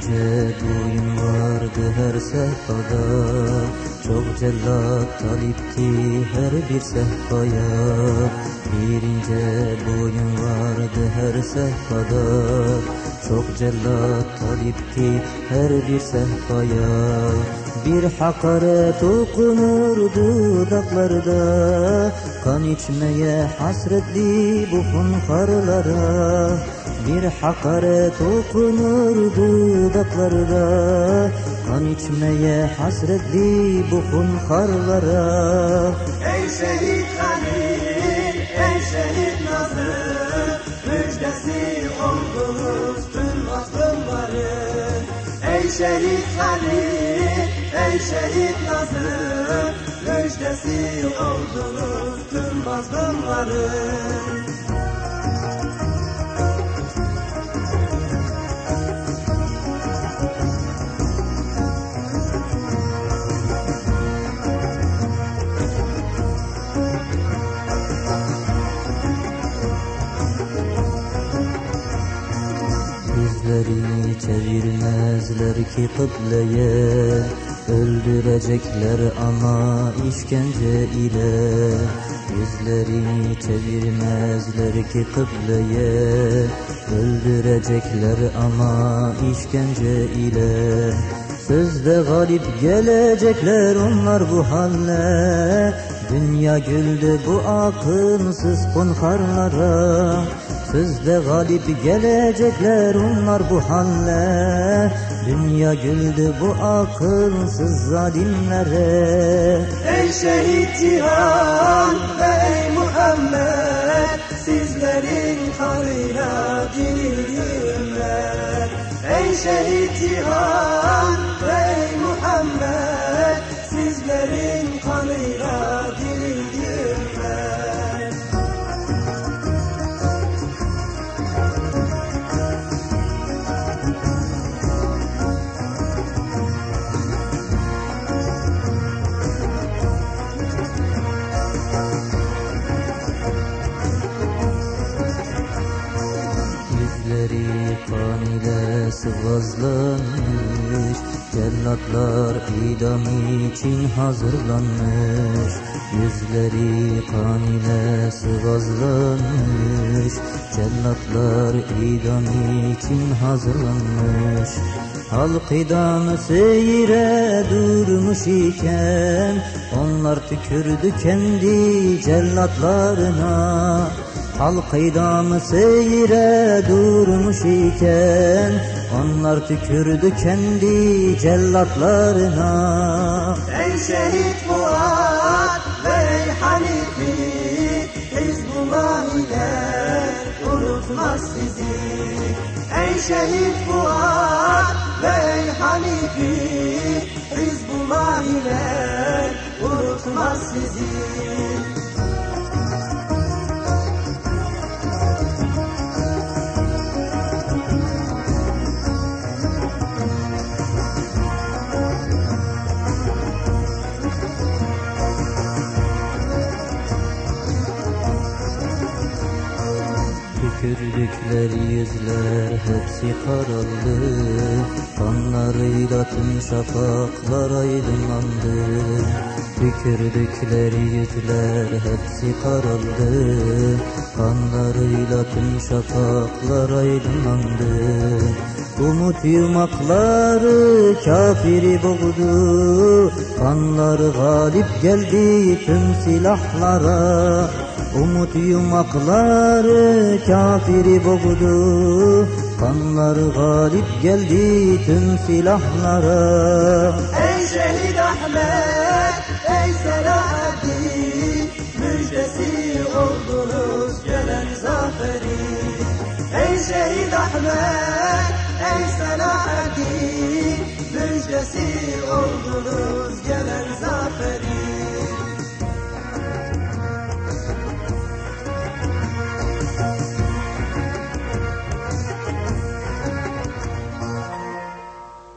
Sende boyun vardı her sehpada. Çok cellat talipti her bir sehpaya. Birince boyun vardı her sehpada. Çok cellat talipti her bir sehpaya. Bir hakaret okunurdu dudaklarda Kan içmeye hasretli bu hunharlara Bir hakaret okunurdu dudaklarda Kan içmeye hasretli bu hunharlara Ey şehit Halil, şehit Halil, ey şehit Nazır Müjdesi oldunuz tüm mazlumların Çevirmezler ki kıbleye Öldürecekler ama işkence ile. Yüzlerini çevirmezler ki kıbleye Öldürecekler ama işkence ile. Sözde galip gelecekler onlar bu halle. Dünya güldü bu akılsız hunharlara Sözde galip gelecekler onlar bu halle. Dünya güldü bu akılsız zalimlere. Ey şehit Cihan ve ey Muhammed Sizlerin kanıyla dirildiler Ey şehit Cihan ve ey Muhammed Sizlerin ile sıvazlanmış Cellatlar idam için hazırlanmış. Yüzleri kan ile sıvazlanmış. Cellatlar idam için hazırlanmış. Halk idamı seyire durmuş iken Onlar tükürdü kendi cellatlarına Halk idamı seyre durmuş iken Onlar tükürdü kendi cellatlarına. Ey şehit Fuat ve ey Hanifi Hizbullah ile unutmaz sizi. Ey şehit Fuat ve ey Hanifi Hizbullah ile unutmaz sizi Tükürdükleri yüzler hepsi karaldı. Kanlarıyla tüm şafaklar aydınlandı. Tükürdükleri yüzler hepsi karaldı. Kanlarıyla tüm şafaklar aydınlandı Umut yumakları kafiri boğdu. Kanları galip geldi tüm silahlara. Umut yumakları kafiri boğdu. Kanları galip geldi tüm silahlara. Ey şehit Ahmet, ey Selahaddin Müjdesi oldunuz gelen zaferi. Ey şehit Ahmet, Ey Selahattin müjdesi oldunuz gelen zaferin